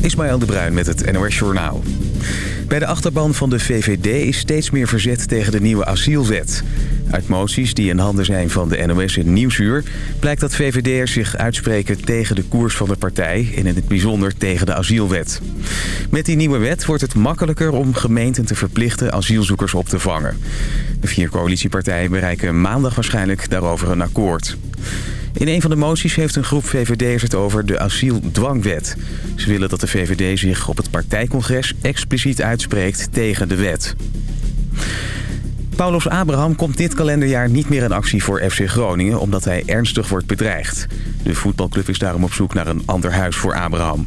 Ismaël de Bruin met het NOS Journaal. Bij de achterban van de VVD is steeds meer verzet tegen de nieuwe asielwet. Uit moties die in handen zijn van de NOS in Nieuwsuur... blijkt dat VVD'ers zich uitspreken tegen de koers van de partij... en in het bijzonder tegen de asielwet. Met die nieuwe wet wordt het makkelijker om gemeenten te verplichten asielzoekers op te vangen. De vier coalitiepartijen bereiken maandag waarschijnlijk daarover een akkoord. In een van de moties heeft een groep VVD'ers het over de asieldwangwet. Ze willen dat de VVD zich op het partijcongres expliciet uitspreekt tegen de wet. Paulus Abraham komt dit kalenderjaar niet meer in actie voor FC Groningen... omdat hij ernstig wordt bedreigd. De voetbalclub is daarom op zoek naar een ander huis voor Abraham.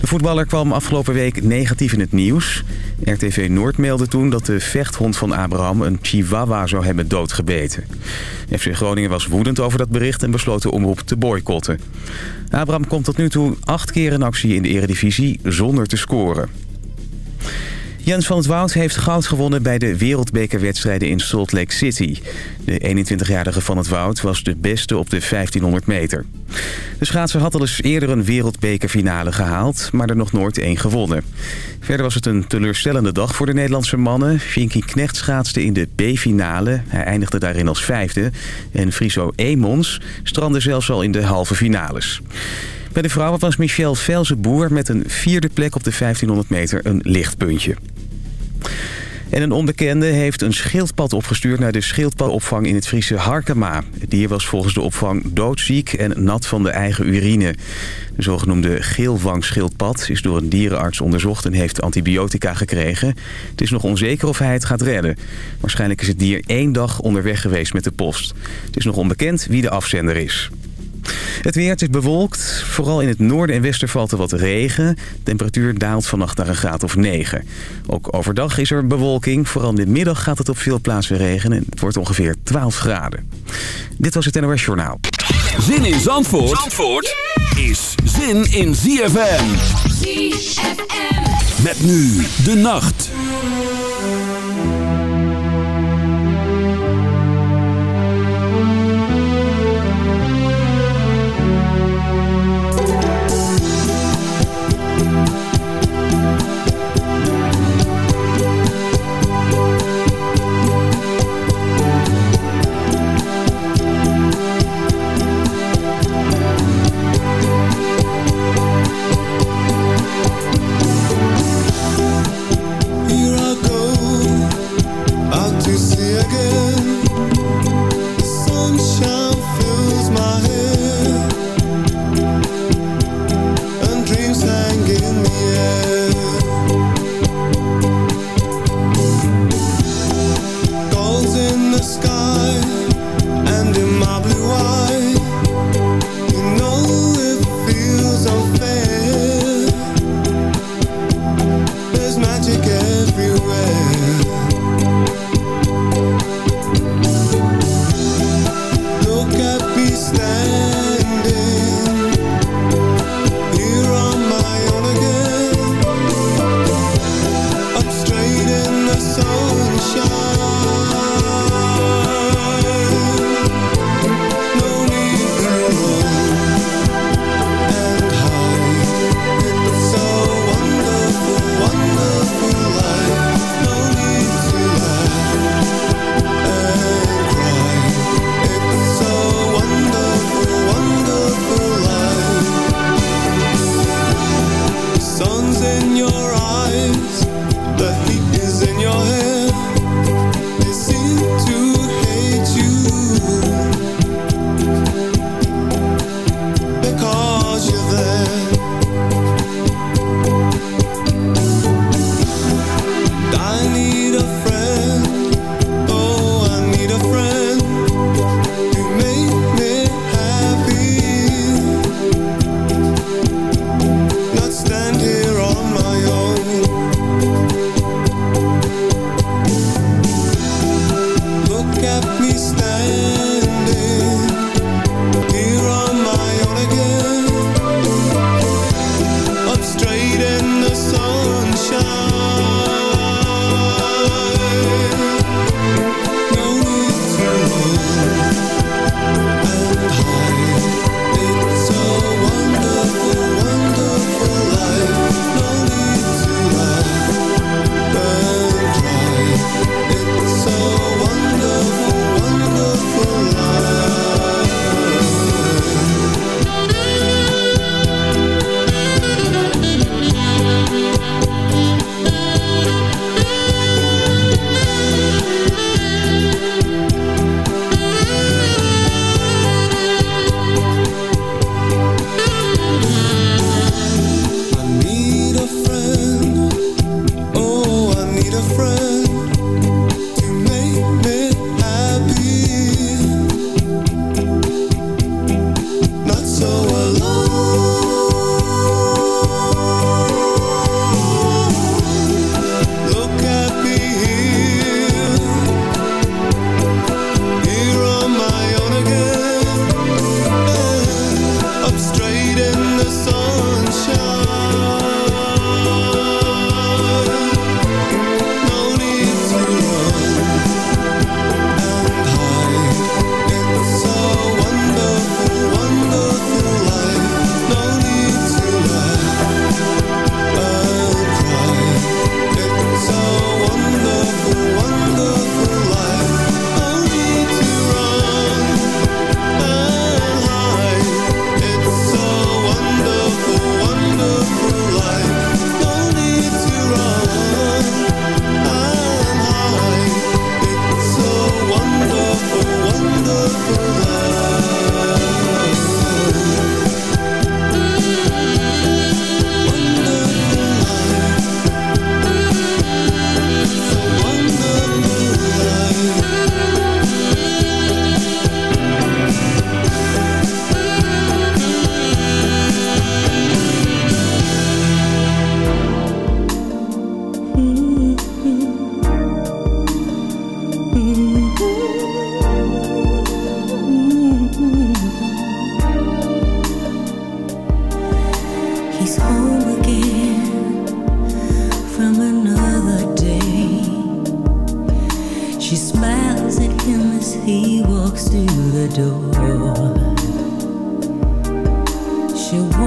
De voetballer kwam afgelopen week negatief in het nieuws. RTV Noord meldde toen dat de vechthond van Abraham een chihuahua zou hebben doodgebeten. FC Groningen was woedend over dat bericht en besloot de omroep te boycotten. Abraham komt tot nu toe acht keer in actie in de eredivisie zonder te scoren. Jens van het Woud heeft goud gewonnen bij de wereldbekerwedstrijden in Salt Lake City. De 21-jarige van het Woud was de beste op de 1500 meter. De schaatser had al eens eerder een wereldbekerfinale gehaald, maar er nog nooit één gewonnen. Verder was het een teleurstellende dag voor de Nederlandse mannen. Finky Knecht schaatste in de B-finale. Hij eindigde daarin als vijfde. En Friso Emons strandde zelfs al in de halve finales. Bij de vrouwen was Michel Velzenboer met een vierde plek op de 1500 meter een lichtpuntje. En een onbekende heeft een schildpad opgestuurd naar de schildpadopvang in het Friese Harkema. Het dier was volgens de opvang doodziek en nat van de eigen urine. De zogenoemde geelwangschildpad is door een dierenarts onderzocht en heeft antibiotica gekregen. Het is nog onzeker of hij het gaat redden. Waarschijnlijk is het dier één dag onderweg geweest met de post. Het is nog onbekend wie de afzender is. Het weer is bewolkt. Vooral in het noorden en westen valt er wat regen. De temperatuur daalt vannacht naar een graad of 9. Ook overdag is er bewolking. Vooral in de middag gaat het op veel plaatsen regenen. Het wordt ongeveer 12 graden. Dit was het NOS Journaal. Zin in Zandvoort, Zandvoort is zin in ZFM. ZFM. Met nu de nacht.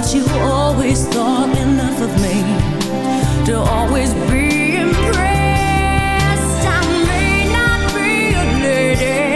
But you always thought enough of me to always be impressed. I may not be a lady.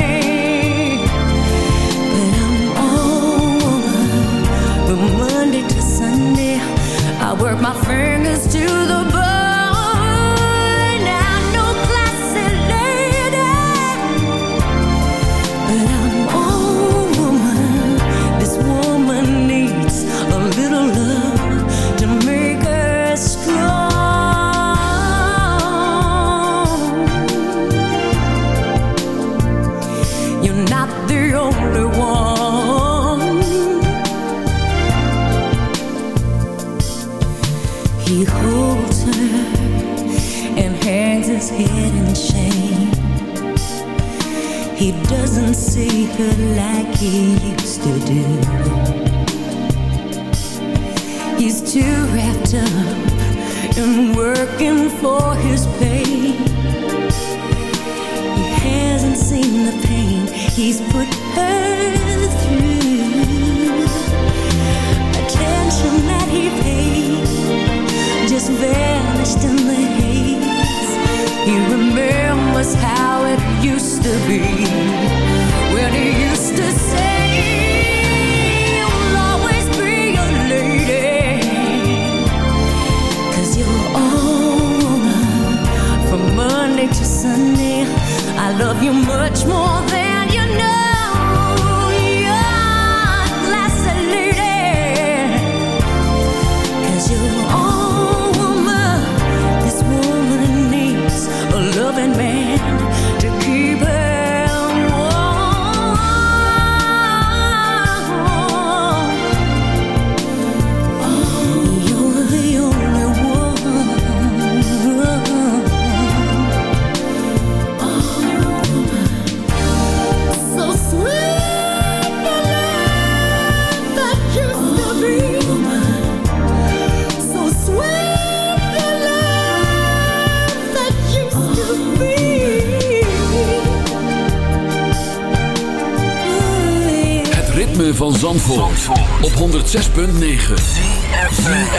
Op 106.9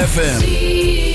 FM.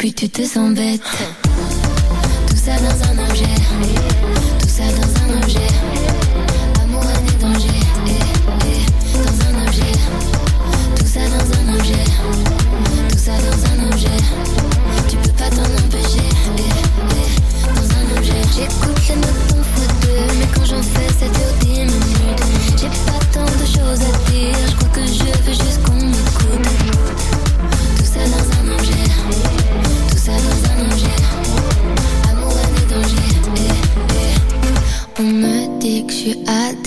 puis tu te sens bête. Tout ça dans un objet, tout ça dans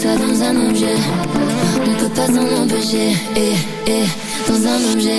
soit dans un objet. On peut pas s'en empêcher. Eh, eh, dans un objet.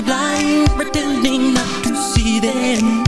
blind, pretending not to see them.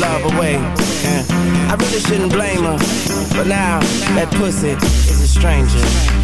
my love away. I really shouldn't blame her, but now that pussy is a stranger.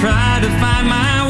Try to find my way.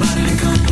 Ticket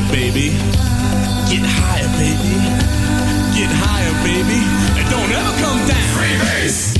Higher, baby. Get higher, baby. Get higher, baby. And don't ever come down. Freebase.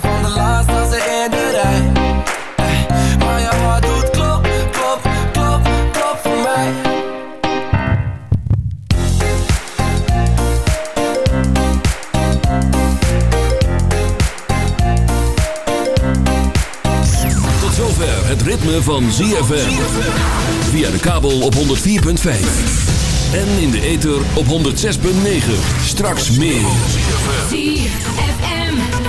Van de laatste als er in de rij. Eh, Maar jouw hart doet klop, klop, klop, klop voor mij. Tot zover het ritme van ZFM. Via de kabel op 104.5. En in de ether op 106.9. Straks meer.